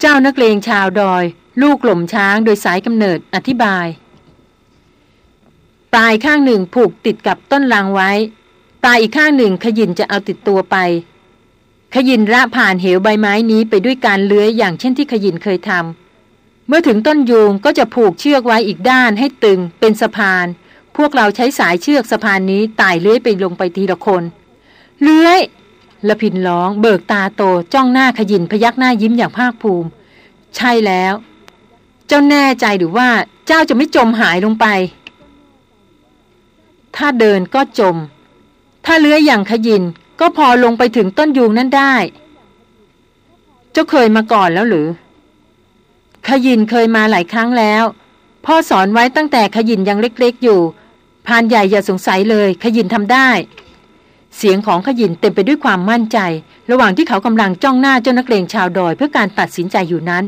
เจ้านักเลงชาวดอย ลูกหล่มช้างโดยสายกำเนิดอธิบายปลายข้างหนึ่งผูกติดกับต้นรางไว้ปลายอีกข้างหนึ่งขยินจะเอาติดตัวไป ขยินระผ่านเหวใบไม้นี้ไปด้วยการเลื้อยอย่างเช่นที่ขยินเคยทำเมื่อถึงต้นยูงก็จะผูกเชือกไว้อีกด้านให้ตึงเป็นสะพาน พวกเราใช้สายเชือกสะพานนี้ไต่เลื้อยไปลงไปทีละคน เลื้อย ละพินร้อง เบิกตาโตจ้องหน้าขยินพยักหน้ายิ้มอย่างภาคภูมิ ใช่แล้ว เจ้าแน่ใจหรือว่าเจ้าจะไม่จมหายลงไป ถ้าเดินก็จม ถ้าเลื้อยอย่างขยินก็พอลงไปถึงต้นยูงนั่นได้ เจ้าเคยมาก่อนแล้วหรือ ขยินเคยมาหลายครั้งแล้ว พ่อสอนไว้ตั้งแต่ขยินยังเล็กๆอยู่พานใหญ่อย่าสงสัยเลย ขยินทำได้ เสียงของขยินเต็มไปด้วยความมั่นใจ ระหว่างที่เขากำลังจ้องหน้าเจ้านักเลงชาวดอยเพื่อการตัดสินใจอยู่นั้น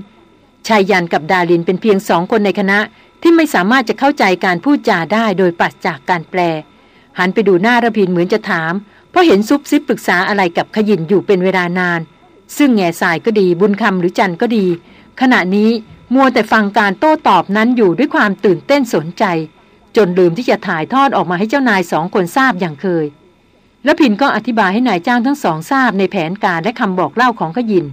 ชายยันกับดาลินเป็นเพียงสองคนในคณะที่ไม่สามารถจะเข้าใจการพูดจาได้โดยปัสจากการแปล หันไปดูหน้าระพินเหมือนจะถาม เพราะเห็นซุบซิบปรึกษาอะไรกับขยินอยู่เป็นเวลานาน ซึ่งแง่สายก็ดีบุญคำหรือจันก็ดี ขณะนี้มัวแต่ฟังการโต้ตอบนั้นอยู่ด้วยความตื่นเต้นสนใจ จนลืมที่จะถ่ายทอดออกมาให้เจ้านายสองคนทราบอย่างเคย แล้วพินก็อธิบายให้นายจ้างทั้งสองทราบในแผนการและคำบอกเล่าของขยิน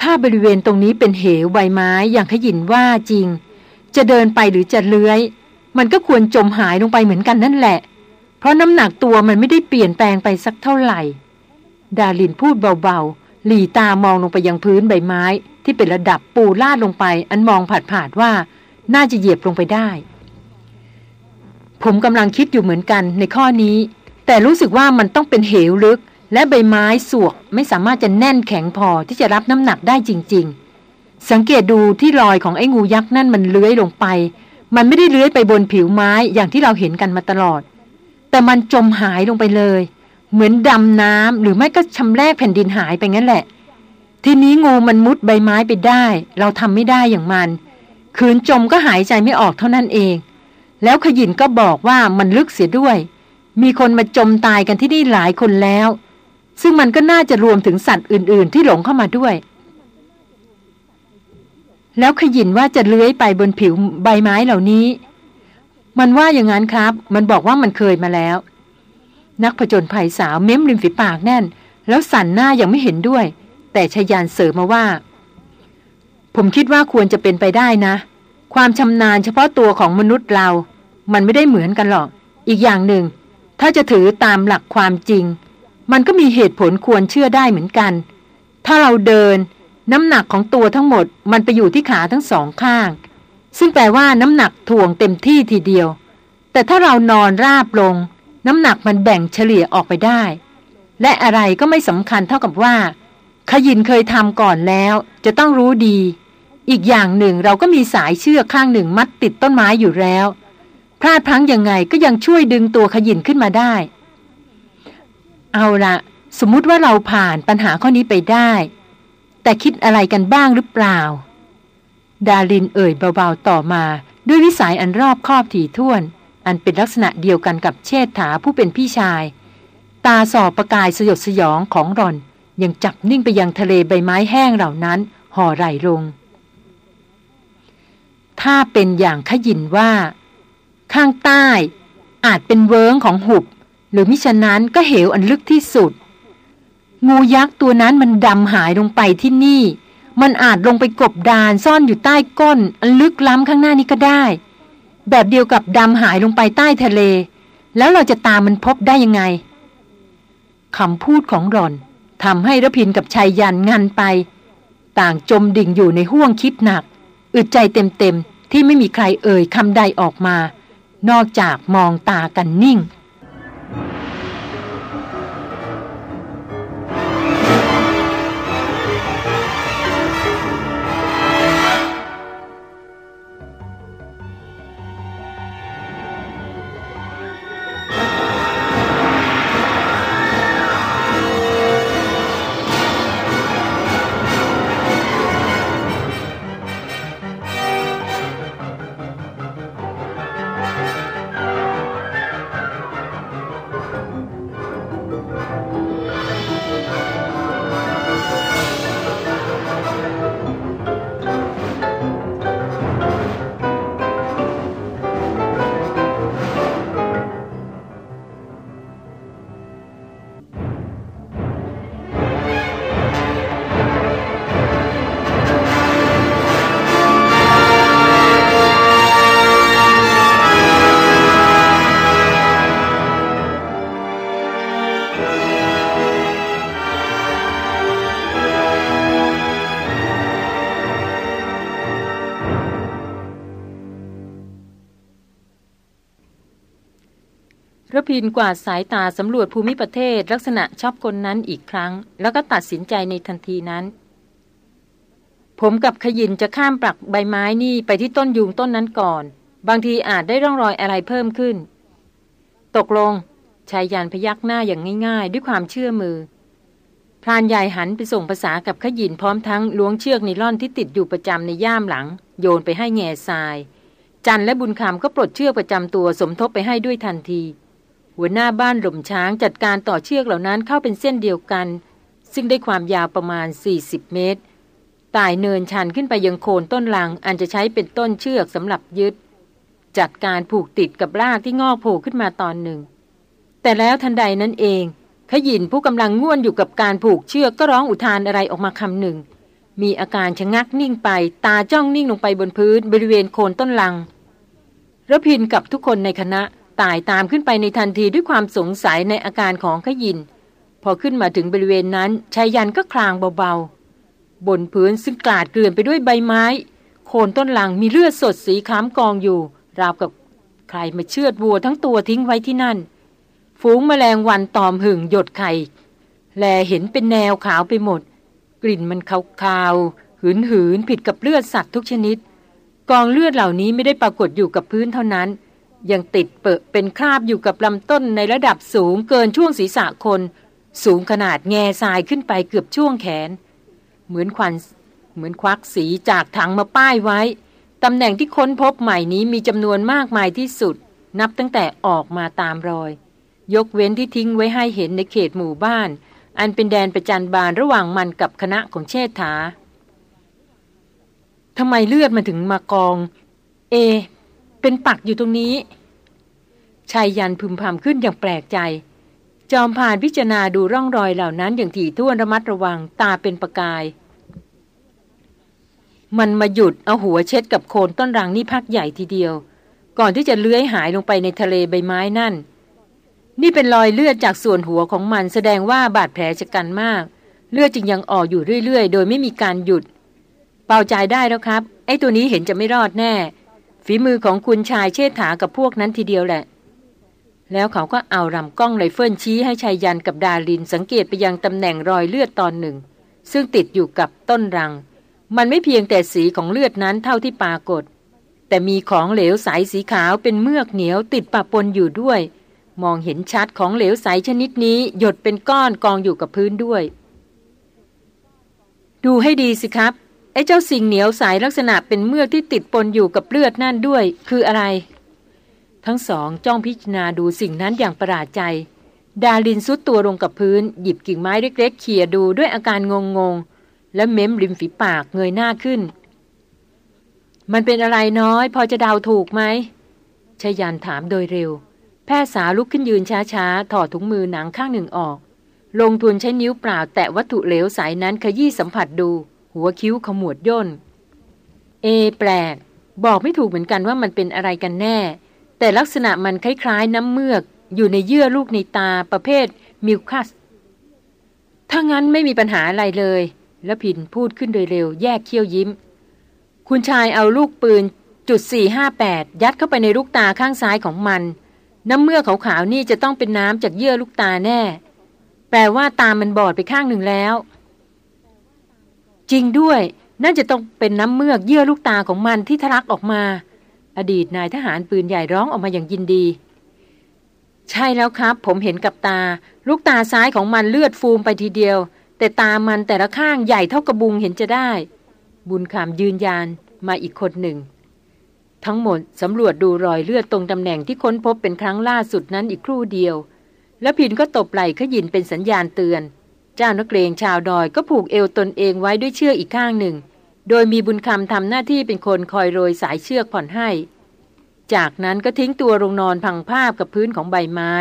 ถ้าบริเวณตรงนี้เป็นเหวใบไม้อย่างขยินว่าจริง จะเดินไปหรือจะเลื้อย มันก็ควรจมหายลงไปเหมือนกันนั่นแหละ เพราะน้ำหนักตัวมันไม่ได้เปลี่ยนแปลงไปสักเท่าไหร่ ดาลินพูดเบาๆ หลีตามองลงไปยังพื้นใบไม้ ที่เป็นระดับปูลาดลงไป อันมองผาดๆว่า น่าจะเหยียบลงไปได้ ผมกำลังคิดอยู่เหมือนกันในข้อนี้ แต่รู้สึกว่ามันต้องเป็นเหวลึก และใบไม้สวกไม่สามารถจะแน่นแข็งพอที่จะรับน้ำหนักได้จริง ๆ สังเกตดูที่รอยของไอ้งูยักษ์นั่นมันเลื้อยลงไป มันไม่ได้เลื้อยไปบนผิวไม้อย่างที่เราเห็นกันมาตลอด แต่มันจมหายลงไปเลย เหมือนดำน้ำหรือไม่ก็ชำแรกแผ่นดินหายไปงั้นแหละ ทีนี้งูมันมุดใบไม้ไปได้ เราทำไม่ได้อย่างมัน คืนจมก็หายใจไม่ออกเท่านั้นเอง แล้วขยินก็บอกว่ามันลึกเสียด้วย มีคนมาจมตายกันที่นี่หลายคนแล้ว ซึ่งมันก็น่าจะรวมถึงสัตว์อื่น ๆ ที่หลงเข้ามาด้วย แล้วขยินว่าจะเลื้อยไปบนผิวใบไม้เหล่านี้ มันว่าอย่างนั้นครับ มันบอกว่ามันเคยมาแล้ว นักผจญภัยสาวเม้มริมฝีปากแน่น แล้วสั่นหน้ายังไม่เห็นด้วย แต่ชยานเสริมมาว่า ผมคิดว่าควรจะเป็นไปได้นะความชำนาญเฉพาะตัวของมนุษย์เรา มันไม่ได้เหมือนกันหรอก อีกอย่างหนึ่ง ถ้าจะถือตามหลักความจริง มันก็มีเหตุผลควรเชื่อได้เหมือนกัน ถ้าเราเดิน น้ำหนักของตัวทั้งหมด มันไปอยู่ที่ขาทั้งสองข้าง ซึ่งแปลว่าน้ำหนักถ่วงเต็มที่ทีเดียว แต่ถ้าเรานอนราบลง น้ำหนักมันแบ่งเฉลี่ยออกไปได้ และอะไรก็ไม่สำคัญเท่ากับว่าขยินเคยทำก่อนแล้ว จะต้องรู้ดี อีกอย่างหนึ่งเราก็มีสายเชือกข้างหนึ่งมัดติดต้นไม้อยู่แล้ว พลาดพลั้งยังไงก็ยังช่วยดึงตัวขยินขึ้นมาได้ เอาละสมมุติว่าเราผ่านปัญหาข้อนี้ไปได้ แต่คิดอะไรกันบ้างหรือเปล่า ดารินเอ่ยเบาๆต่อมาด้วยวิสัยอันรอบคอบถี่ถ้วน อันเป็นลักษณะเดียวกันกับเชษฐาผู้เป็นพี่ชาย ตาสอบประกายสยดสยองของรอน ยังจับนิ่งไปยังทะเลใบไม้แห้งเหล่านั้น ห่อไหลลง ถ้าเป็นอย่างขยินว่า ข้างใต้ อาจเป็นเวิงของหุบ หรือมิฉะนั้นก็เหวอันลึกที่สุด งูยักษ์ตัวนั้นมันดำหายลงไปที่นี่ มันอาจลงไปกบดานซ่อนอยู่ใต้ก้น อันลึกล้ำข้างหน้านี้ก็ได้ แบบเดียวกับดำหายลงไปใต้ทะเล แล้วเราจะตามมันพบได้ยังไงคำพูดของหล่อนทำให้ระพินกับชายยันงันไป ต่างจมดิ่งอยู่ในห้วงคิดหนัก อึดใจเต็มๆ ที่ไม่มีใครเอ่ยคำใดออกมา นอกจากมองตากันนิ่ง พินกวาดสายตาสำรวจภูมิประเทศลักษณะชอบคนนั้นอีกครั้ง แล้วก็ตัดสินใจในทันทีนั้น ผมกับขยินจะข้ามปลักใบไม้นี่ไปที่ต้นยูงต้นนั้นก่อน บางทีอาจได้ร่องรอยอะไรเพิ่มขึ้น ตกลงชายยันพยักหน้าอย่างง่ายๆ ด้วยความเชื่อมือพรานใหญ่หันไปส่งภาษากับขยินพร้อมทั้งล้วงเชือกในล่อนที่ติดอยู่ประจำในย่ามหลัง โยนไปให้แง่ทราย จันและบุญคำก็ปลดเชือกประจำตัวสมทบไปให้ด้วยทันที หัวหน้าบ้านหล่มช้างจัดการต่อเชือกเหล่านั้นเข้าเป็นเส้นเดียวกัน ซึ่งได้ความยาวประมาณ 40 เมตรตายเนินชันขึ้นไปยังโคนต้นลัง อันจะใช้เป็นต้นเชือกสำหรับยึด จัดการผูกติดกับรากที่งอกโผล่ขึ้นมาตอนหนึ่ง แต่แล้วทันใดนั้นเอง ขยินผู้กำลังง่วนอยู่กับการผูกเชือกก็ร้องอุทานอะไรออกมาคำหนึ่ง มีอาการชะงักนิ่งไป ตาจ้องนิ่งลงไปบนพื้นบริเวณโคนต้นลังระพินกับทุกคนในคณะ ตายตามขึ้นไปในทันทีด้วยความสงสัยในอาการของขยิน พอขึ้นมาถึงบริเวณนั้นชายยันก็คลางเบาๆ บนพื้นซึ่งกลาดเกลื่อนไปด้วยใบไม้ โคนต้นหลังมีเลือดสดสีค้ำกองอยู่ ราวกับใครมาเชือดวัวทั้งตัวทิ้งไว้ที่นั่น ฝูงแมลงวันตอมหึ่งหยดไข่ แลเห็นเป็นแนวขาวไปหมด กลิ่นมันขาวๆหืนหืนผิดกับเลือดสัตว์ทุกชนิด กองเลือดเหล่านี้ไม่ได้ปรากฏอยู่กับพื้นเท่านั้น ยังติดเปอะเป็นคราบอยู่กับลำต้นในระดับสูงเกินช่วงศีรษะคน สูงขนาดแง่ทรายขึ้นไปเกือบช่วงแขน เหมือนควันเหมือนควักสีจากถังมาป้ายไว้ ตำแหน่งที่ค้นพบใหม่นี้มีจำนวนมากมายที่สุด นับตั้งแต่ออกมาตามรอย ยกเว้นที่ทิ้งไว้ให้เห็นในเขตหมู่บ้าน อันเป็นแดนประจันบานระหว่างมันกับคณะของเชษฐาทำไมเลือดมาถึงมากอง เอ เป็นปักอยู่ตรงนี้ชายยันพึมพำขึ้นอย่างแปลกใจ จอมผ่านพิจารณาดูร่องรอยเหล่านั้นอย่างถี่ถ้วนระมัดระวังตาเป็นประกาย มันมาหยุดเอาหัวเช็ดกับโคนต้นรังนี่พักใหญ่ทีเดียว ก่อนที่จะเลื้อยหายลงไปในทะเลใบไม้นั่น นี่เป็นรอยเลือดจากส่วนหัวของมันแสดงว่าบาดแผลฉกรรจ์มาก เลือดจึงยังออกอยู่เรื่อยๆ โดยไม่มีการหยุด เบาใจได้แล้วครับ ไอ้ตัวนี้เห็นจะไม่รอดแน่ ฝีมือของคุณชายเชษฐากับพวกนั้นทีเดียวแหละ แล้วเขาก็เอาลำกล้องไรเฟิลชี้ให้ไชยันต์กับดารินสังเกตไปยังตำแหน่งรอยเลือดตอนหนึ่ง ซึ่งติดอยู่กับต้นรัง มันไม่เพียงแต่สีของเลือดนั้นเท่าที่ปรากฏ แต่มีของเหลวใสสีขาวเป็นเมือกเหนียวติดปะปนอยู่ด้วย มองเห็นชัดของเหลวใสชนิดนี้ หยดเป็นก้อนกองอยู่กับพื้นด้วย ดูให้ดีสิครับ ไอ้เจ้าสิ่งเหนียวสายลักษณะเป็นเมือกที่ติดปนอยู่กับเลือดนั่นด้วย คืออะไร ทั้งสองจ้องพิจารณาดูสิ่งนั้นอย่างประหลาดใจ ดาลินซุดตัวลงกับพื้น หยิบกิ่งไม้เล็กๆเขี่ยดูด้วยอาการงงๆ และเม้มริมฝีปากเงยหน้าขึ้น มันเป็นอะไรน้อย พอจะเดาถูกไหมชยันถามโดยเร็ว แพทย์สาลุกขึ้นยืนช้าๆ ถอดถุงมือหนังข้างหนึ่งออก ลงทุนใช้นิ้วเปล่าแตะวัตถุเหลวสายนั้นขยี้สัมผัสดู หัวคิ้วขมวดย่น เอ แปลก บอกไม่ถูกเหมือนกันว่ามันเป็นอะไรกันแน่ แต่ลักษณะมันคล้ายๆน้ำเมือก อยู่ในเยื่อลูกในตาประเภทมิวคัสถ้างั้นไม่มีปัญหาอะไรเลย แล้วพินพูดขึ้นโดยเร็วแยกเขี้ยวยิ้ม คุณชายเอาลูกปืนจุด458 ยัดเข้าไปในลูกตาข้างซ้ายของมัน น้ำเมือกขาวๆนี่จะต้องเป็นน้ำจากเยื่อลูกตาแน่ แปลว่าตามันบอดไปข้างหนึ่งแล้ว จริงด้วย น่าจะต้องเป็นน้ำเมือกเยื่อลูกตาของมันที่ทะลักออกมา อดีตนายทหารปืนใหญ่ร้องออกมาอย่างยินดี ใช่แล้วครับ ผมเห็นกับตา ลูกตาซ้ายของมันเลือดฟูมไปทีเดียว แต่ตามันแต่ละข้างใหญ่เท่ากระบุงเห็นจะได้ บุญคำยืนยันมาอีกคนหนึ่ง ทั้งหมดสำรวจดูรอยเลือดตรงตำแหน่งที่ค้นพบเป็นครั้งล่าสุดนั้นอีกครู่เดียว แล้วพินก็ตบไหล่ขยินเป็นสัญญาณเตือน เจ้านักเลงชาวดอยก็ผูกเอวตนเองไว้ด้วยเชือกอีกข้างหนึ่ง โดยมีบุญคำทำหน้าที่เป็นคนคอยโรยสายเชือกผ่อนให้ จากนั้นก็ทิ้งตัวลงนอนพังภาพกับพื้นของใบไม้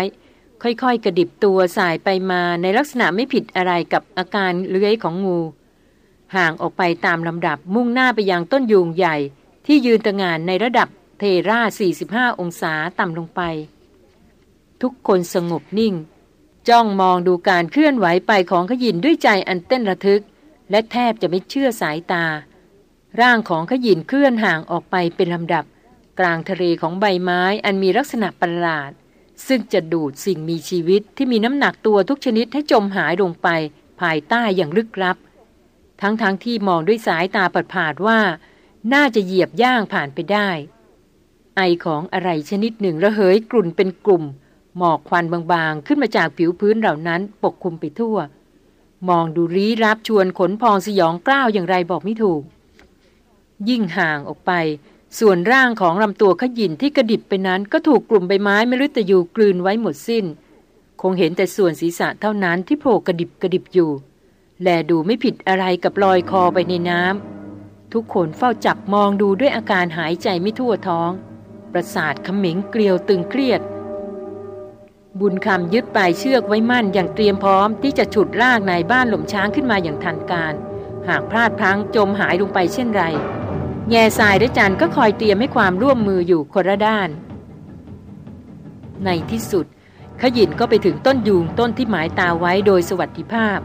ค่อยๆ กระดิบตัวสายไปมาในลักษณะไม่ผิดอะไรกับอาการเลื้อยของงู ห่างออกไปตามลำดับมุ่งหน้าไปยังต้นยูงใหญ่ ที่ยืนตะงานในระดับเทรา45 องศาต่ำลงไป ทุกคนสงบนิ่ง จ้องมองดูการเคลื่อนไหวไปของขยินด้วยใจอันเต้นระทึก และแทบจะไม่เชื่อสายตา ร่างของขยินเคลื่อนห่างออกไปเป็นลำดับ กลางทะเลของใบไม้อันมีลักษณะประหลาด ซึ่งจะดูดสิ่งมีชีวิตที่มีน้ำหนักตัวทุกชนิดให้จมหายลงไป ภายใต้อย่างลึกลับ ทั้งๆทที่มองด้วยสายตาปัดผาดว่า น่าจะเหยียบย่างผ่านไปได้ ไอของอะไรชนิดหนึ่งระเหยกลุ่นเป็นกลุ่ม หมอกควันบางๆ ขึ้นมาจากผิวพื้นเหล่านั้นปกคลุมไปทั่ว มองดูรีรับชวนขนพองสยองกล้าวอย่างไรบอกไม่ถูก ยิ่งห่างออกไป ส่วนร่างของลำตัวขยินที่กระดิบไปนั้นก็ถูกกลุ่มใบไม้มฤตยูกลืนไว้หมดสิ้น คงเห็นแต่ส่วนศีรษะเท่านั้นที่โผล่กระดิบกระดิบอยู่ แลดูไม่ผิดอะไรกับลอยคอไปในน้ำทุกคนเฝ้าจับมองดูด้วยอาการหายใจไม่ทั่วท้อง ประสาทขมิงเกลียวตึงเครียด บุญคำยึดปลายเชือกไว้มั่นอย่างเตรียมพร้อมที่จะฉุดลากนายบ้านหล่มช้างขึ้นมาอย่างทันการ หากพลาดพลั้งจมหายลงไปเช่นไร แง่ทรายและจันก็คอยเตรียมให้ความร่วมมืออยู่คนละด้าน ในที่สุด ขยินก็ไปถึงต้นยูงต้นที่หมายตาไว้โดยสวัสดิภาพ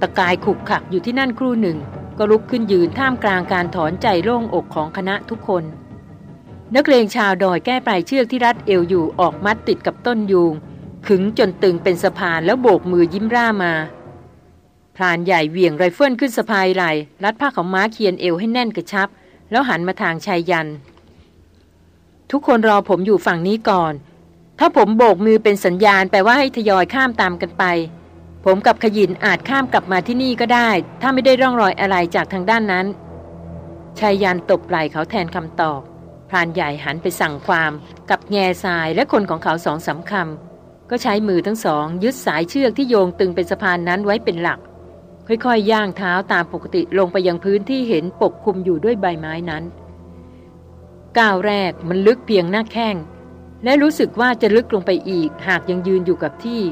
ตะกายขุกขักอยู่ที่นั่นครู่หนึ่ง ก็ลุกขึ้นยืนท่ามกลางการถอนใจโล่งอกของคณะทุกคน นักเรียงชาวดอยแก้ปลายเชือกที่รัดเอวอยู่ออกมัดติดกับต้นยูง ขึงจนตึงเป็นสะพานแล้วโบกมือยิ้มร่ามา พรานใหญ่เหวี่ยงไรเฟิลขึ้นสะพายไหลรัดผ้าของม้าเคียนเอวให้แน่นกระชับ แล้วหันมาทางชายยัน ทุกคนรอผมอยู่ฝั่งนี้ก่อน ถ้าผมโบกมือเป็นสัญญาณแปลว่าให้ทยอยข้ามตามกันไป ผมกับขยินอาจข้ามกลับมาที่นี่ก็ได้ ถ้าไม่ได้ร่องรอยอะไรจากทางด้านนั้นชายยันตบไหล่เขาแทนคำตอบ พรานใหญ่หันไปสั่งความ กับแง่ทรายและคนของเขาสองสาคำ ก็ใช้มือทั้งสอง ยึดสายเชือกที่โยงตึงเป็นสะพานนั้นไว้เป็นหลัก ค่อยๆย่างเท้าตามปกติลงไปยังพื้นที่เห็นปกคลุมอยู่ด้วยใบไม้นั้นก้าวแรกมันลึกเพียงหน้าแข้ง และรู้สึกว่าจะลึกลงไปอีก หากยังยืนอยู่กับที่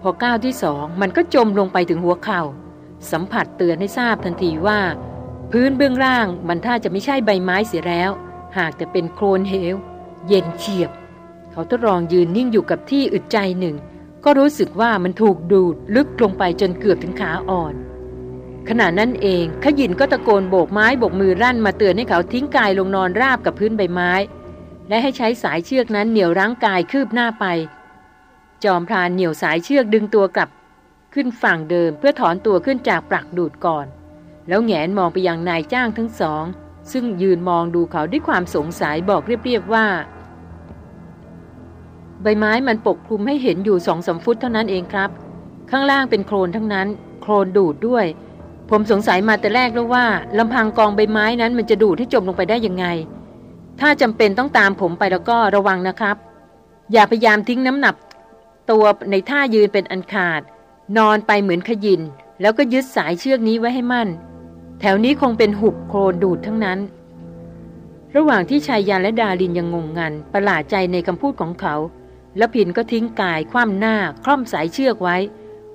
พอก้าวที่สองมันก็จมลงไปถึงหัวเข่า สัมผัสเตือนให้ทราบทันทีว่า พื้นเบื้องล่างมันถ้าจะไม่ใช่ใบไม้เสียแล้ว หากจะเป็นโคลนเหว เย็นเฉียบ เขาทดลองยืนนิ่งอยู่กับที่อึดใจหนึ่ง ก็รู้สึกว่ามันถูกดูดลึกลงไปจนเกือบถึงขาอ่อน ขณะนั้นเองขยินก็ตะโกนโบกไม้โบกมือรั่นมาเตือนให้เขาทิ้งกายลงนอนราบกับพื้นใบไม้ และให้ใช้สายเชือกนั้นเหนี่ยวรั้งกายคืบหน้าไป จอมพรานเหนี่ยวสายเชือกดึงตัวกลับ ขึ้นฝั่งเดิมเพื่อถอนตัวขึ้นจากปลักดูดก่อน แล้วแงนมองไปยังนายจ้างทั้งสอง ซึ่งยืนมองดูเขาด้วยความสงสัยบอกเรียบๆว่า ใบไม้มันปกคลุมให้เห็นอยู่สองสาฟุตเท่านั้นเองครับ ข้างล่างเป็นโคลนทั้งนั้น โคลนดูดด้วย ผมสงสัยมาแต่แรกแล้วว่าลำพังกองใบไม้นั้นมันจะดูดให้จมลงไปได้ยังไง ถ้าจำเป็นต้องตามผมไปแล้วก็ระวังนะครับ อย่าพยายามทิ้งน้ำหนักตัวในท่ายืนเป็นอันขาด นอนไปเหมือนขยิน แล้วก็ยึดสายเชือกนี้ไว้ให้มั่น แถวนี้คงเป็นหุบโคลนดูดทั้งนั้น ระหว่างที่ชายยานและดาลินยังงงงันประหลาดใจในคำพูดของเขา แล้วพินก็ทิ้งกายคว่ำหน้าคล่อมสายเชือกไว้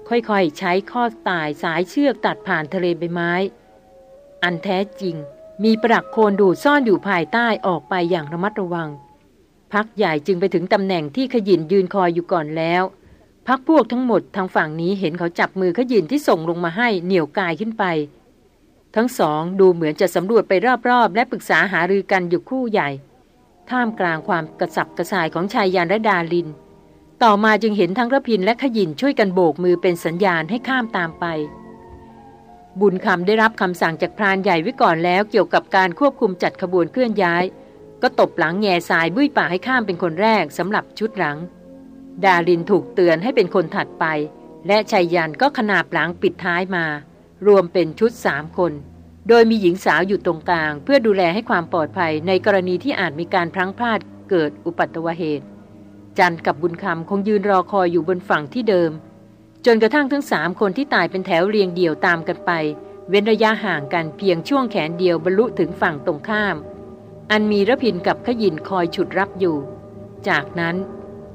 ค่อยๆ ใช้ข้อตายสายเชือกตัดผ่านทะเลใบไม้ อันแท้จริง มีปรักโคนดูดซ่อนอยู่ภายใต้ออกไปอย่างระมัดระวัง พักใหญ่จึงไปถึงตำแหน่งที่ขยินยืนคอยอยู่ก่อนแล้ว พักพวกทั้งหมดทางฝั่งนี้เห็นเขาจับมือขยินที่ส่งลงมาให้เหนี่ยวกายขึ้นไป ทั้งสองดูเหมือนจะสำรวจไปรอบๆ และปรึกษาหารือกันอยู่คู่ใหญ่ ท่ามกลางความกระสับกระส่ายของชายยานและดาลิน ต่อมาจึงเห็นทั้งระพินและขยินช่วยกันโบกมือเป็นสัญญาณให้ข้ามตามไป บุญคำได้รับคำสั่งจากพรานใหญ่ไว้ก่อนแล้ว เกี่ยวกับการควบคุมจัดขบวนเคลื่อนย้าย ก็ตบหลังแง่สายบุ้ยป่าให้ข้ามเป็นคนแรกสำหรับชุดหลัง ดารินถูกเตือนให้เป็นคนถัดไป และชัยยันก็ขนาบหลังปิดท้ายมา รวมเป็นชุดสามคน โดยมีหญิงสาวอยู่ตรงกลาง เพื่อดูแลให้ความปลอดภัยในกรณีที่อาจมีการพลั้งพลาดเกิดอุปัตวเหตุ จันกับบุญคำคงยืนรอคอยอยู่บนฝั่งที่เดิม จนกระทั่งทั้งสามคนที่ตายเป็นแถวเรียงเดี่ยวตามกันไป เว้นระยะห่างกันเพียงช่วงแขนเดียวบรรลุถึงฝั่งตรงข้าม อันมีระพินกับขยินคอยฉุดรับอยู่ จากนั้น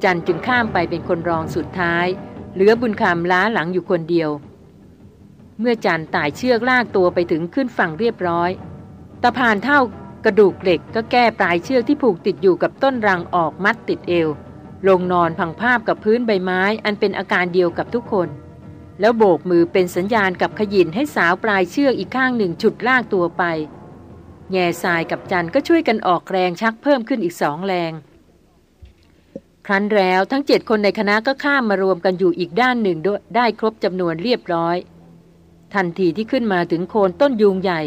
จันจึงข้ามไปเป็นคนรองสุดท้าย เหลือบุญคำล้าหลังอยู่คนเดียว เมื่อจันต่ายเชือกลากตัวไปถึงขึ้นฝั่งเรียบร้อยตะพานเท่ากระดูกเหล็กก็แก้ปลายเชือกที่ผูกติดอยู่กับต้นรังออกมัดติดเอว ลงนอนพังภาพกับพื้นใบไม้ อันเป็นอาการเดียวกับทุกคน แล้วโบกมือเป็นสัญญาณกับขยินให้สาวปลายเชือกอีกข้างหนึ่งฉุดลากตัวไป แง่ทรายกับจันก็ช่วยกันออกแรงชักเพิ่มขึ้นอีกสองแรง ครั้นแล้วทั้งเจ็ดคนในคณะก็ข้ามมารวมกันอยู่อีกด้านหนึ่งได้ครบจำนวนเรียบร้อย ทันทีที่ขึ้นมาถึงโคนต้นยูงใหญ่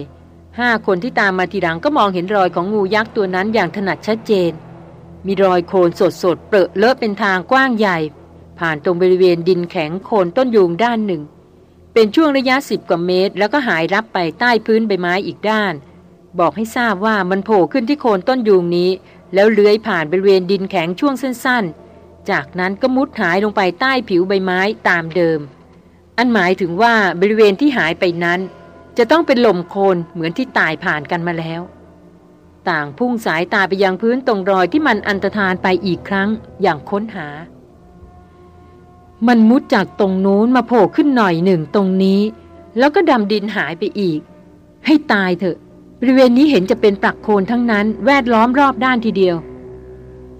ห้าคนที่ตามมาทีหลังก็มองเห็นรอยของงูยักษ์ตัวนั้นอย่างถนัดชัดเจน มีรอยโคนสดสดเปรอะเลอะเป็นทางกว้างใหญ่ ผ่านตรงบริเวณดินแข็งโคนต้นยูงด้านหนึ่ง เป็นช่วงระยะสิบกว่าเมตร แล้วก็หายรับไปใต้พื้นใบไม้อีกด้าน บอกให้ทราบว่ามันโผล่ขึ้นที่โคนต้นยูงนี้ แล้วเลื้อยผ่านบริเวณดินแข็งช่วงสั้น ๆ จากนั้นก็มุดหายลงไปใต้ผิวใบไม้ตามเดิม อันหมายถึงว่าบริเวณที่หายไปนั้น จะต้องเป็นลมโคลนเหมือนที่ตายผ่านกันมาแล้ว ต่างพุ่งสายตาไปยังพื้นตรงรอยที่มันอันตรธานไปอีกครั้งอย่างค้นหา มันมุดจากตรงนู้นมาโผล่ขึ้นหน่อยหนึ่งตรงนี้ แล้วก็ดำดินหายไปอีก ให้ตายเถอะ บริเวณนี้เห็นจะเป็นปลักโคนทั้งนั้นแวดล้อมรอบด้านทีเดียว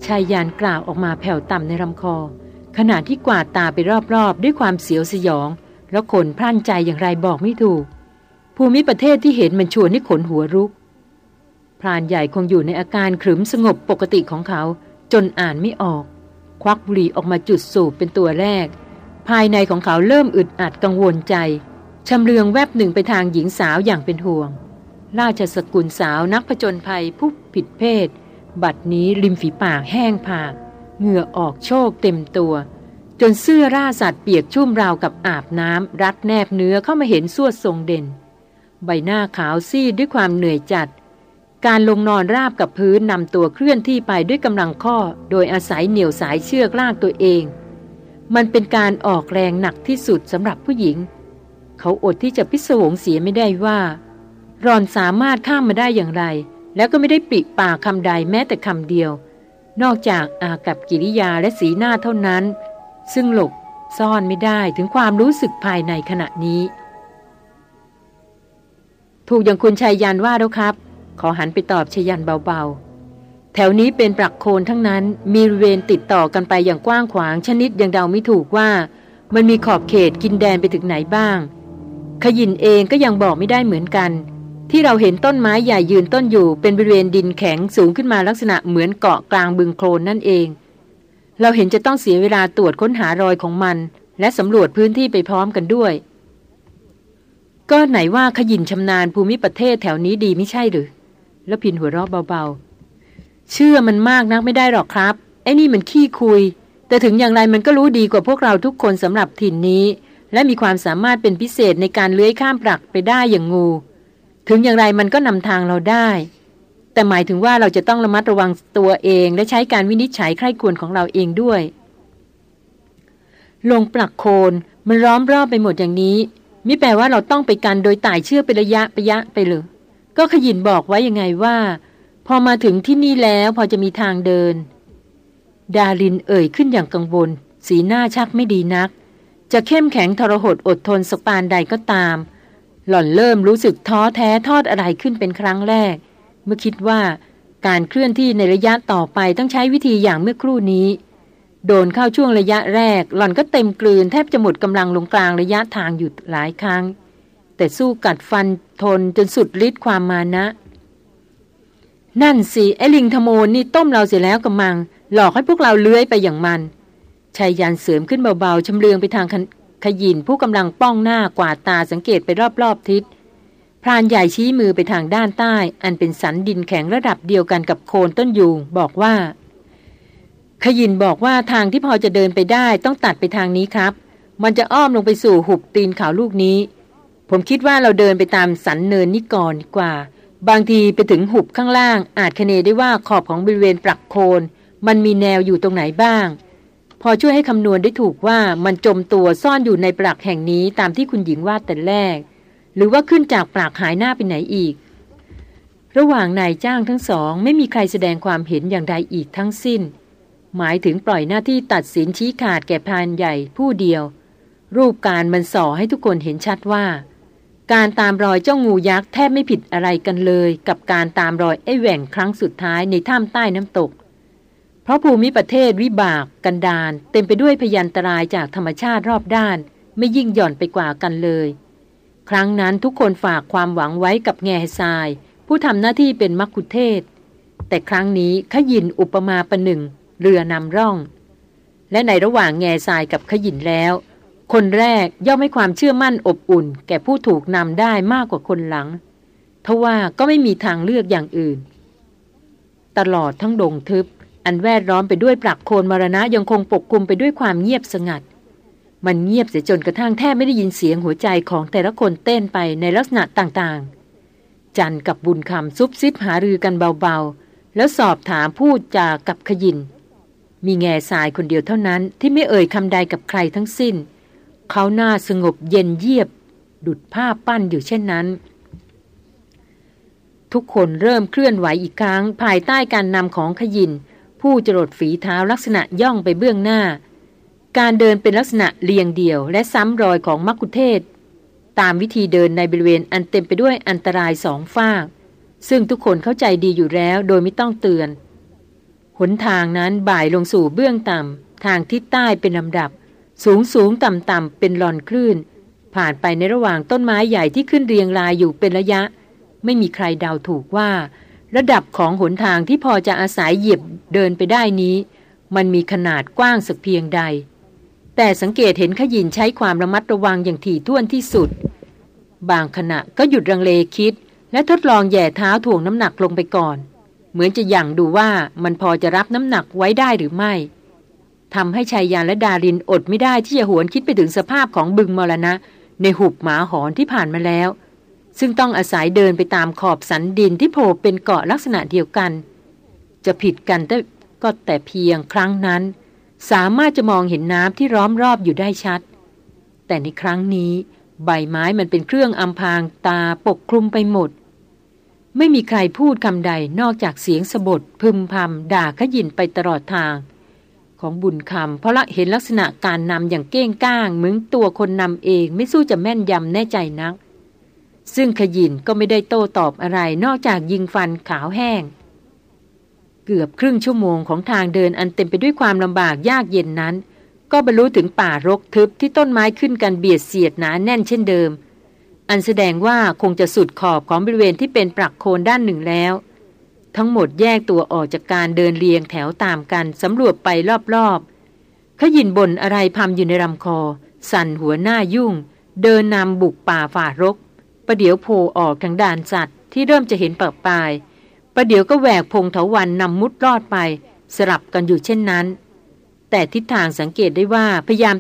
ชายยานกล่าวออกมาแผ่วต่ำในลำคอ ขณะที่กวาดตาไปรอบๆ ด้วยความเสียวสยอง แล้วขนพร่านใจอย่างไรบอกไม่ถูก ภูมิประเทศที่เห็นมันชวนให้ขนหัวรุก พรานใหญ่คงอยู่ในอาการขรึมสงบปกติของเขา จนอ่านไม่ออก ควักบุหรี่ออกมาจุดสูบเป็นตัวแรก ภายในของเขาเริ่มอึดอัดกังวลใจชำเลืองแวบหนึ่งไปทางหญิงสาวอย่างเป็นห่วง ราชสกุลสาวนักผจญภัยผู้ผิดเพศ บัดนี้ริมฝีปากแห้งผาก เหงื่อออกโชกเต็มตัว จนเสื้อราสัตว์เปียกชุ่มราวกับอาบน้ำรัดแนบเนื้อเข้ามาเห็นสวดทรงเด่น ใบหน้าขาวซีดด้วยความเหนื่อยจัด การลงนอนราบกับพื้นนำตัวเคลื่อนที่ไปด้วยกำลังข้อ โดยอาศัยเหนี่ยวสายเชือกลากตัวเอง มันเป็นการออกแรงหนักที่สุดสำหรับผู้หญิง เขาอดที่จะพิศวงเสียไม่ได้ว่า รอนสามารถข้ามมาได้อย่างไร แล้วก็ไม่ได้ปิปากคำใดแม้แต่คำเดียว นอกจากอากับกิริยาและสีหน้าเท่านั้น ซึ่งหลบซ่อนไม่ได้ถึงความรู้สึกภายในขณะนี้ ถูกอย่างคุณชายยันว่าแล้วครับ ขอหันไปตอบชยันเบาๆ แถวนี้เป็นปรักโคนทั้งนั้นมีเวรติดต่อกันไปอย่างกว้างขวางชนิดยังเดาไม่ถูกว่า มันมีขอบเขตกินแดนไปถึงไหนบ้าง ขยินเองก็ยังบอกไม่ได้เหมือนกัน ที่เราเห็นต้นไม้ใหญ่ยืนต้นอยู่เป็นบริเวณดินแข็งสูงขึ้นมาลักษณะเหมือนเกาะกลางบึงโคลนนั่นเอง เราเห็นจะต้องเสียเวลาตรวจค้นหารอยของมัน และสำรวจพื้นที่ไปพร้อมกันด้วย ก็ไหนว่าขยินชำนาญภูมิประเทศแถวนี้ดีไม่ใช่หรือ แล้วพินหัวเราะเบาๆ เชื่อมันมากนักไม่ได้หรอกครับ ไอ้นี่มันขี้คุย แต่ถึงอย่างไรมันก็รู้ดีกว่าพวกเราทุกคนสำหรับถิ่นนี้ และมีความสามารถเป็นพิเศษในการเลื้อยข้ามปลักไปได้อย่างงู ถึงอย่างไรมันก็นำทางเราได้ แต่หมายถึงว่าเราจะต้องระมัดระวังตัวเองและใช้การวินิจฉัยใคร่ควรของเราเองด้วย ลงปลักโคนมันล้อมรอบไปหมดอย่างนี้มิแปลว่าเราต้องไปกันโดยตายเชื่อเป็นระยะระยะไปเลยก็ขยินบอกไว้ยังไงว่า พอมาถึงที่นี่แล้วพอจะมีทางเดิน ดารินเอ่ยขึ้นอย่างกังวลสีหน้าชักไม่ดีนัก จะเข้มแข็งทรหดอดทนสปานใดก็ตาม หล่อนเริ่มรู้สึกท้อแท้ทอดอะไรขึ้นเป็นครั้งแรก เมื่อคิดว่าการเคลื่อนที่ในระยะต่อไปต้องใช้วิธีอย่างเมื่อครู่นี้ โดนเข้าช่วงระยะแรก หล่อนก็เต็มกลืนแทบจะหมดกำลังลงกลางระยะทางอยู่หลายครั้ง แต่สู้กัดฟันทนจนสุดฤทธิ์ความมานะ นั่นสิไอลิงธโมนนี่ต้มเราเสียแล้วกำมัง หลอกให้พวกเราเลื้อยไปอย่างมันชายยันเสริมขึ้นเบาๆชำเลืองไปทางขยินผู้กำลังป้องหน้ากวาดตาสังเกตไปรอบๆทิศ พรานใหญ่ชี้มือไปทางด้านใต้ อันเป็นสันดินแข็งระดับเดียวกันกับโคนต้นยูงบอกว่า ขยินบอกว่าทางที่พอจะเดินไปได้ต้องตัดไปทางนี้ครับ มันจะอ้อมลงไปสู่หุบตีนเขาลูกนี้ ผมคิดว่าเราเดินไปตามสันเนินนี้ก่อนดีกว่า บางทีไปถึงหุบข้างล่าง อาจคเนได้ว่าขอบของบริเวณปลักโคน มันมีแนวอยู่ตรงไหนบ้าง พอช่วยให้คำนวณได้ถูกว่ามันจมตัวซ่อนอยู่ในปลักแห่งนี้ตามที่คุณหญิงว่าแต่แรก หรือว่าขึ้นจากปลักหายหน้าไปไหนอีก ระหว่างนายจ้างทั้งสอง ไม่มีใครแสดงความเห็นอย่างใดอีกทั้งสิ้น หมายถึงปล่อยหน้าที่ตัดสินชี้ขาดแก่พานใหญ่ผู้เดียว รูปการมันส่อให้ทุกคนเห็นชัดว่า การตามรอยเจ้างูยักษ์แทบไม่ผิดอะไรกันเลย กับการตามรอยไอ้แหว่งครั้งสุดท้ายในถ้ำใต้น้ำตก เพราะภูมิประเทศวิบากกันดานเต็มไปด้วยพยันตรายจากธรรมชาติรอบด้าน ไม่ยิ่งหย่อนไปกว่ากันเลย ครั้งนั้นทุกคนฝากความหวังไว้กับแง่ทราย ผู้ทำหน้าที่เป็นมักคุเทศ แต่ครั้งนี้ขยินอุปมาประหนึ่ง เรือนำร่อง และในระหว่างแง่ทรายกับขยินแล้ว คนแรกย่อมให้ความเชื่อมั่นอบอุ่น แก่ผู้ถูกนำได้มากกว่าคนหลังทว่าก็ไม่มีทางเลือกอย่างอื่น ตลอดทั้งดงทึบ อันแวดล้อมไปด้วยปรักโคนมรณะยังคงปกคลุมไปด้วยความเงียบสงัด มันเงียบเสียจนกระทั่งแทบไม่ได้ยินเสียงหัวใจของแต่ละคนเต้นไปในลักษณะต่างๆ จันกับบุญคำซุบซิบหารือกันเบาๆ แล้วสอบถามพูดจากับขยิน มีแง่สายคนเดียวเท่านั้นที่ไม่เอ่ยคำใดกับใครทั้งสิ้น เขาหน้าสงบเย็นเยียบ ดุดผ้าปั้นอยู่เช่นนั้น ทุกคนเริ่มเคลื่อนไหวอีกครั้งภายใต้การนำของขยิน ผู้จรดฝีเท้าลักษณะย่องไปเบื้องหน้า การเดินเป็นลักษณะเรียงเดี่ยวและซ้ำรอยของมักคุเทศ ตามวิธีเดินในบริเวณอันเต็มไปด้วยอันตรายสองฝาก ซึ่งทุกคนเข้าใจดีอยู่แล้วโดยไม่ต้องเตือน หนทางนั้นบ่ายลงสู่เบื้องต่ำ ทางทิศใต้เป็นลำดับ สูงสูงต่ำต่ำเป็นหลอนคลื่น ผ่านไปในระหว่างต้นไม้ใหญ่ที่ขึ้นเรียงรายอยู่เป็นระยะ ไม่มีใครเดาถูกว่า ระดับของหนทางที่พอจะอาศัยเหยียบเดินไปได้นี้ มันมีขนาดกว้างสักเพียงใด แต่สังเกตเห็นขยินใช้ความระมัดระวังอย่างถี่ถ้วนที่สุด บางขณะก็หยุดรังเลคิด และทดลองแย่เท้าถ่วงน้ำหนักลงไปก่อน เหมือนจะยั่งดูว่ามันพอจะรับน้ำหนักไว้ได้หรือไม่ทำให้ชายยานและดารินอดไม่ได้ที่จะหวนคิดไปถึงสภาพของบึงมรณะ ในหุบหมาหอนที่ผ่านมาแล้ว ซึ่งต้องอาศัยเดินไปตามขอบสันดินที่โผล่เป็นเกาะลักษณะเดียวกัน จะผิดกันแต่ก็แต่เพียงครั้งนั้น สามารถจะมองเห็นน้ำที่ร้อมรอบอยู่ได้ชัด แต่ในครั้งนี้ ใบไม้มันเป็นเครื่องอำพางตาปกคลุมไปหมด ไม่มีใครพูดคำใดนอกจากเสียงสบดพึมพำด่าขยินไปตลอดทาง ของบุญคำเพราะละเห็นลักษณะการนำอย่างเก้งก้างเหมือนตัวคนนำเองไม่สู้จะแม่นยำแน่ใจนัก ซึ่งขยินก็ไม่ได้โต้ตอบอะไรนอกจากยิงฟันขาวแห้ง เกือบครึ่งชั่วโมงของทางเดินอันเต็มไปด้วยความลำบากยากเย็นนั้น ก็บรรลุถึงป่ารกทึบที่ต้นไม้ขึ้นกันเบียดเสียดหนาแน่นเช่นเดิม อันแสดงว่าคงจะสุดขอบของบริเวณที่เป็นปรักโคนด้านหนึ่งแล้ว ทั้งหมดแยกตัวออกจากการเดินเรียงแถวตามกันสำรวจไปรอบๆขยินบนอะไรพำอยู่ในลำคอ สั่นหัวหน้ายุ่ง เดินนำบุกป่าฝ่ารกประเดี๋ยวโผล่ออกทางด่านสัตว์ที่เริ่มจะเห็นเปิดปลาย ประเดี๋ยวก็แหวกพงเถาวันนำมุดรอดไป สลับกันอยู่เช่นนั้น แต่ทิศทางสังเกตได้ว่าพยายาม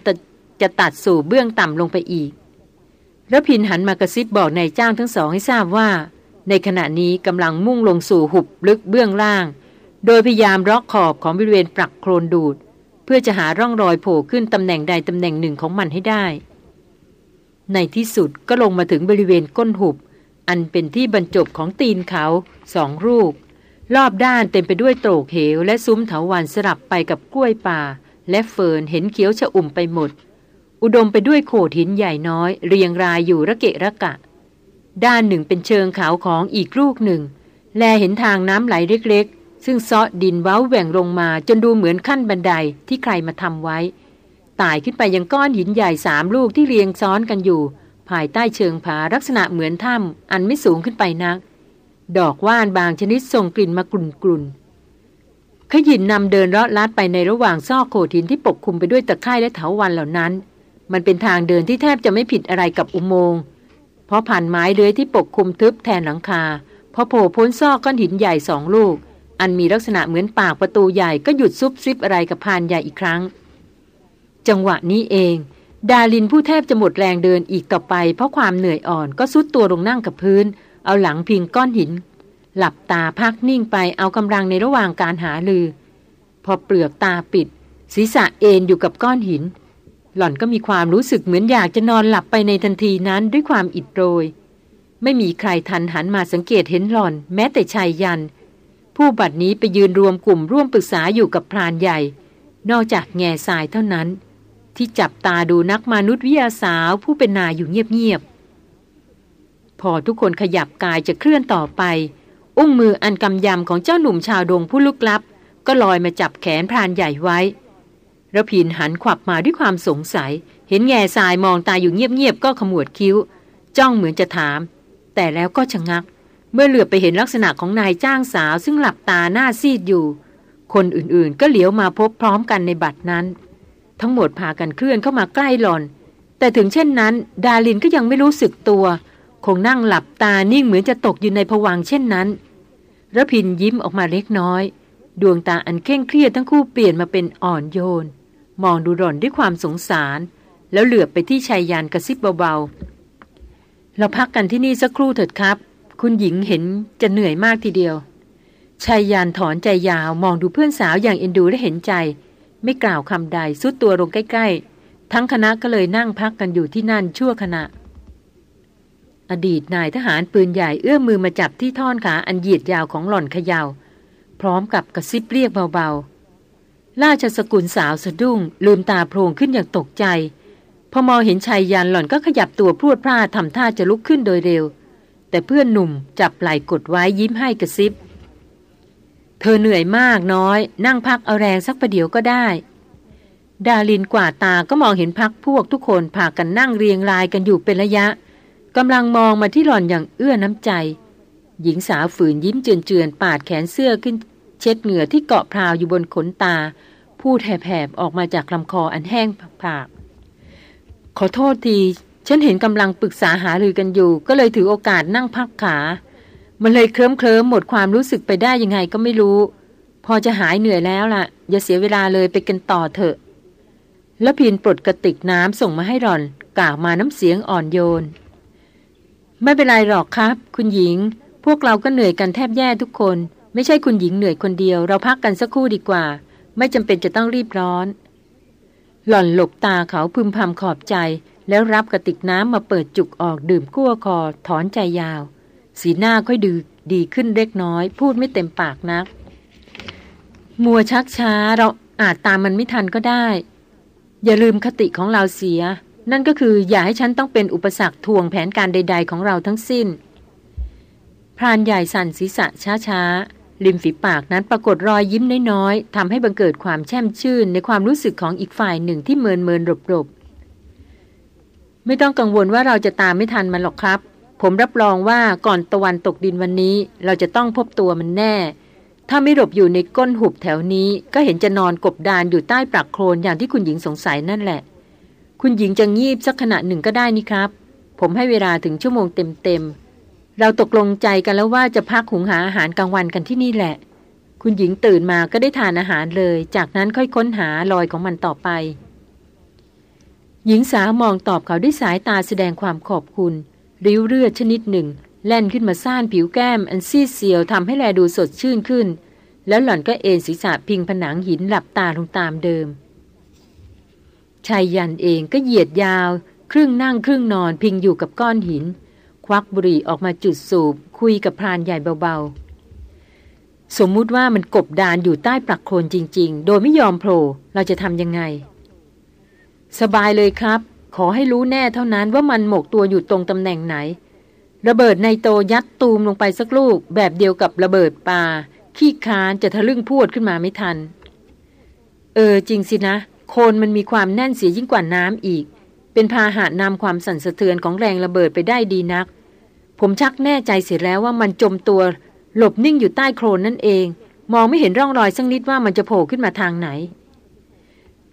จะตัดสู่เบื้องต่ำลงไปอีกระพินหันมากระซิบบอกนายจ้างทั้งสองให้ทราบว่า ในขณะนี้กำลังมุ่งลงสู่หุบลึกเบื้องล่าง โดยพยายามรอกขอบของบริเวณปรักโคลนดูด เพื่อจะหาร่องรอยโผล่ขึ้นตำแหน่งใดตำแหน่งหนึ่งของมันให้ได้ ในที่สุดก็ลงมาถึงบริเวณก้นหุบ อันเป็นที่บรรจบของตีนเขาสองรูป รอบด้านเต็มไปด้วยโตกเหว และซุ้มเถาวันสลับไปกับกล้วยป่า และเฟิร์นเห็นเขียวชะอุ่มไปหมด อุดมไปด้วยโขดหินใหญ่น้อย เรียงรายอยู่ระเกะระกะ ด้านหนึ่งเป็นเชิงเขาของอีกลูกหนึ่ง แลเห็นทางน้ำไหลเล็กๆ ซึ่งซาะดินเว้าแหว่งลงมาจนดูเหมือนขั้นบันไดที่ใครมาทำไว้ตายขึ้นไปยังก้อนหินใหญ่สามลูกที่เรียงซ้อนกันอยู่ ภายใต้เชิงผาลักษณะเหมือนถ้ำอันไม่สูงขึ้นไปนัก ดอกว่านบางชนิดส่งกลิ่นมากลุ่นกลุ่นขยินนำเดินเลาะลัดไปในระหว่างซอกโขดหินที่ปกคลุมไปด้วยตะไคร่และเถาวันเหล่านั้น มันเป็นทางเดินที่แทบจะไม่ผิดอะไรกับอุโมงค์เพราะผ่านไม้เลื้อยที่ปกคลุมทึบแทนหลังคาพอโผล่พ้นซอกก้อนหินใหญ่สองลูก อันมีลักษณะเหมือนปากประตูใหญ่ก็หยุดซุบซิบอะไรกับพานใหญ่อีกครั้ง จังหวะนี้เอง ดาลินผู้แทบจะหมดแรงเดินอีกต่อไป เพราะความเหนื่อยอ่อนก็ซุดตัวลงนั่งกับพื้น เอาหลังพิงก้อนหิน หลับตาพักนิ่งไปเอากำลังในระหว่างการหาลือ พอเปลือกตาปิด ศีรษะเอนอยู่กับก้อนหิน หล่อนก็มีความรู้สึกเหมือนอยากจะนอนหลับไปในทันทีนั้นด้วยความอิดโรย ไม่มีใครทันหันมาสังเกตเห็นหล่อน แม้แต่ชายยัน ผู้บัดนี้ไปยืนรวมกลุ่มร่วมปรึกษาอยู่กับพรานใหญ่ นอกจากแง่ทรายเท่านั้น ที่จับตาดูนักมนุษยวิทยาสาวผู้เป็นนายอยู่เงียบๆ พอทุกคนขยับกายจะเคลื่อนต่อไป อุ้งมืออันกำยำของเจ้าหนุ่มชาวดงผู้ลุกลับ ก็ลอยมาจับแขนพรานใหญ่ไว้ระพินหันขวับมาด้วยความสงสัย เห็นแง่ทรายมองตาอยู่เงียบๆ ก็ขมวดคิ้ว จ้องเหมือนจะถาม แต่แล้วก็ชะงัก เมื่อเหลือไปเห็นลักษณะของนายจ้างสาวซึ่งหลับตาหน้าซีดอยู่ คนอื่นๆ ก็เหลียวมาพบพร้อมกันในบัดนั้น ทั้งหมดพากันเคลื่อนเข้ามาใกล้หลอน แต่ถึงเช่นนั้น ดาลินก็ยังไม่รู้สึกตัว คงนั่งหลับตานิ่งเหมือนจะตกอยู่ในผวังเช่นนั้นระพินยิ้มออกมาเล็กน้อย ดวงตาอันเคร่งเครียดทั้งคู่เปลี่ยนมาเป็นอ่อนโยน มองดูหล่อนด้วยความสงสาร แล้วเหลือบไปที่ชายยานกระซิบเบาๆ เราพักกันที่นี่สักครู่เถิดครับ คุณหญิงเห็นจะเหนื่อยมากทีเดียวชายยานถอนใจยาวมองดูเพื่อนสาวอย่างเอ็นดูและเห็นใจ ไม่กล่าวคำใดสุดตัวลงใกล้ ๆ ทั้งคณะก็เลยนั่งพักกันอยู่ที่นั่นชั่วขณะ อดีตนายทหารปืนใหญ่เอื้อมมือมาจับที่ท่อนขาอันเหยียดยาวของหล่อนเขยา่า พร้อมกับกระซิบเรียกเบาๆ ราชสกุลสาวสะดุ้ง ลืมตาโพลงขึ้นอย่างตกใจ พอมองเห็นชายยันหล่อนก็ขยับตัวพรวดพลาดทำท่าจะลุกขึ้นโดยเร็ว แต่เพื่อนหนุ่มจับไหล่กดไว้ยิ้มให้กระซิบ เธอเหนื่อยมากน้อย นั่งพักเอาแรงสักประเดี๋ยวก็ได้ ดาลินกว่าตาก็มองเห็นพักพวกทุกคนพากันนั่งเรียงรายกันอยู่เป็นระยะกำลังมองมาที่หล่อนอย่างเอื้อน้ำใจ หญิงสาวฝืนยิ้มเจือนๆปาดแขนเสื้อขึ้น เช็ดเหงื่อที่เกาะพราวอยู่บนขนตา พูดแหบๆออกมาจากลำคออันแห้งผาก ขอโทษที ฉันเห็นกำลังปรึกษาหารือกันอยู่ ก็เลยถือโอกาสนั่งพักขา มันเลยเคลิ้มเคลิ้มหมดความรู้สึกไปได้ยังไงก็ไม่รู้ พอจะหายเหนื่อยแล้วล่ะ อย่าเสียเวลาเลยไปกันต่อเถอะ แล้วพินปลดกระติกน้ำส่งมาให้รอน กล่าวมาน้ำเสียงอ่อนโยน ไม่เป็นไรหรอกครับ คุณหญิง พวกเราก็เหนื่อยกันแทบแย่ทุกคน ไม่ใช่คุณหญิงเหนื่อยคนเดียว เราพักกันสักครู่ดีกว่า ไม่จำเป็นจะต้องรีบร้อน หล่อนหลบตาเขาพึมพำขอบใจ แล้วรับกระติกน้ำมาเปิดจุกออกดื่มกั้วคอถอนใจยาว สีหน้าค่อยดืดีขึ้นเล็กน้อย พูดไม่เต็มปากนัก มัวชักช้าเราอาจตามมันไม่ทันก็ได้ อย่าลืมคติของเราเสีย นั่นก็คืออย่าให้ฉันต้องเป็นอุปสรรคทวงแผนการใด ๆ ของเราทั้งสิ้น พรานใหญ่สั่นศีรษะช้าๆริมฝีปากนั้นปรากฏรอยยิ้มน้อยๆทำให้บังเกิดความแช่มชื่นในความรู้สึกของอีกฝ่ายหนึ่งที่เมินเมินรบรบไม่ต้องกังวลว่าเราจะตามไม่ทันมันหรอกครับ ผมรับรองว่าก่อนตะวันตกดินวันนี้ เราจะต้องพบตัวมันแน่ ถ้าไม่หลบอยู่ในก้นหุบแถวนี้ ก็เห็นจะนอนกบดานอยู่ใต้ปลักโคลนอย่างที่คุณหญิงสงสัยนั่นแหละ คุณหญิงจะงีบสักขณะหนึ่งก็ได้นี่ครับ ผมให้เวลาถึงชั่วโมงเต็มๆ เราตกลงใจกันแล้วว่าจะพักหุงหาอาหารกลางวันกันที่นี่แหละ คุณหญิงตื่นมาก็ได้ทานอาหารเลย จากนั้นค่อยค้นหารอยของมันต่อไป หญิงสาวมองตอบเขาด้วยสายตาแสดงความขอบคุณ ริ้วเลือดชนิดหนึ่ง แล่นขึ้นมาซ่านผิวแก้ม อันซีดเซียวทำให้แลดูสดชื่นขึ้น แล้วหล่อนก็เอนศีรษะพิงผนังหินหลับตาลงตามเดิมชายยันเองก็เหยียดยาว ครึ่งนั่งครึ่งนอนพิงอยู่กับก้อนหิน ควักบุหรี่ออกมาจุดสูบ คุยกับพรานใหญ่เบาๆ สมมุติว่ามันกบดานอยู่ใต้ปลักโคลนจริง ๆ โดยไม่ยอมโผล่เราจะทำยังไง สบายเลยครับ ขอให้รู้แน่เท่านั้นว่ามันหมกตัวอยู่ตรงตำแหน่งไหน ระเบิดในโตยัดตูมลงไปสักลูก แบบเดียวกับระเบิดปลาขี้คานจะทะลึ่งพูดขึ้นมาไม่ทัน เออจริงสินะ โคนมันมีความแน่นเสียยิ่งกว่าน้ำอีก เป็นพาหะนำความสั่นสะเทือนของแรงระเบิดไปได้ดีนัก ผมชักแน่ใจเสียแล้วว่ามันจมตัว หลบนิ่งอยู่ใต้โคลนนั่นเอง มองไม่เห็นร่องรอยสักนิดว่ามันจะโผล่ขึ้นมาทางไหน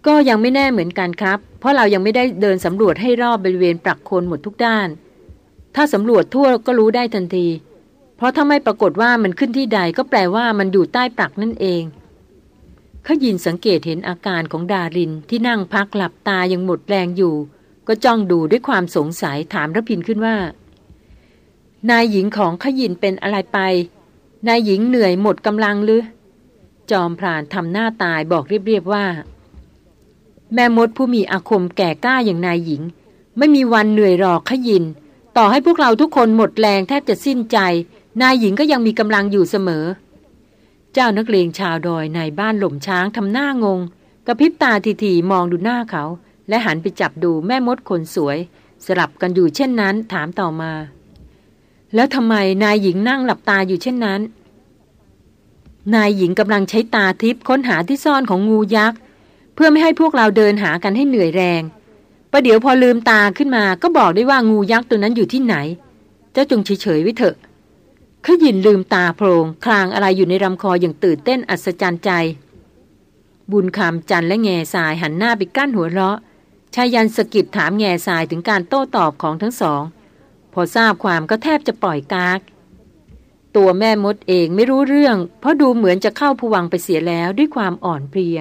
ก็ยังไม่แน่เหมือนกันครับ ราะเรายังไม่ได้เดินสำรวจให้รอบบริเวณปรักโคนหมดทุกด้าน ถ้าสำรวจทั่วก็รู้ได้ทันที เพราะถ้าไม่ปรากฏว่ามันขึ้นที่ใดก็แปลว่ามันอยู่ใต้ปรักนั่นเองขยินสังเกตเห็นอาการของดารินที่นั่งพักหลับตายังหมดแรงอยู่ ก็จ้องดูด้วยความสงสัยถามรพินขึ้นว่า นายหญิงของขยินเป็นอะไรไป นายหญิงเหนื่อยหมดกำลังหรือจอมพรานทำหน้าตายบอกเรียบๆว่า แม่มดผู้มีอาคมแก่กล้าอย่างนายหญิง ไม่มีวันเหนื่อยหรอกขยิน ต่อให้พวกเราทุกคนหมดแรงแทบจะสิ้นใจ นายหญิงก็ยังมีกำลังอยู่เสมอ เจ้านักเลงชาวดอยในบ้านหล่มช้างทำหน้างงกระพริบตาทีๆมองดูหน้าเขา และหันไปจับดูแม่มดคนสวย สลับกันอยู่เช่นนั้นถามต่อมา แล้วทำไมนายหญิงนั่งหลับตาอยู่เช่นนั้น นายหญิงกำลังใช้ตาทิพย์ค้นหาที่ซ่อนของงูยักษ์ เพื่อไม่ให้พวกเราเดินหากันให้เหนื่อยแรงประเดี๋ยวพอลืมตาขึ้นมาก็บอกได้ว่างูยักษ์ตัวนั้นอยู่ที่ไหน เจ้าจงเฉยๆไว้เถอะขยินลืมตาโพลงคลางอะไรอยู่ในลำคออย่างตื่นเต้นอัศจรรย์ใจ บุญคำจันและแง่สายหันหน้าไปกั้นหัวเราะชายันสกิดถามแง่สายถึงการโต้ตอบของทั้งสอง พอทราบความก็แทบจะปล่อยกาก ตัวแม่มดเองไม่รู้เรื่อง เพราะดูเหมือนจะเข้าผวังไปเสียแล้วด้วยความอ่อนเพลีย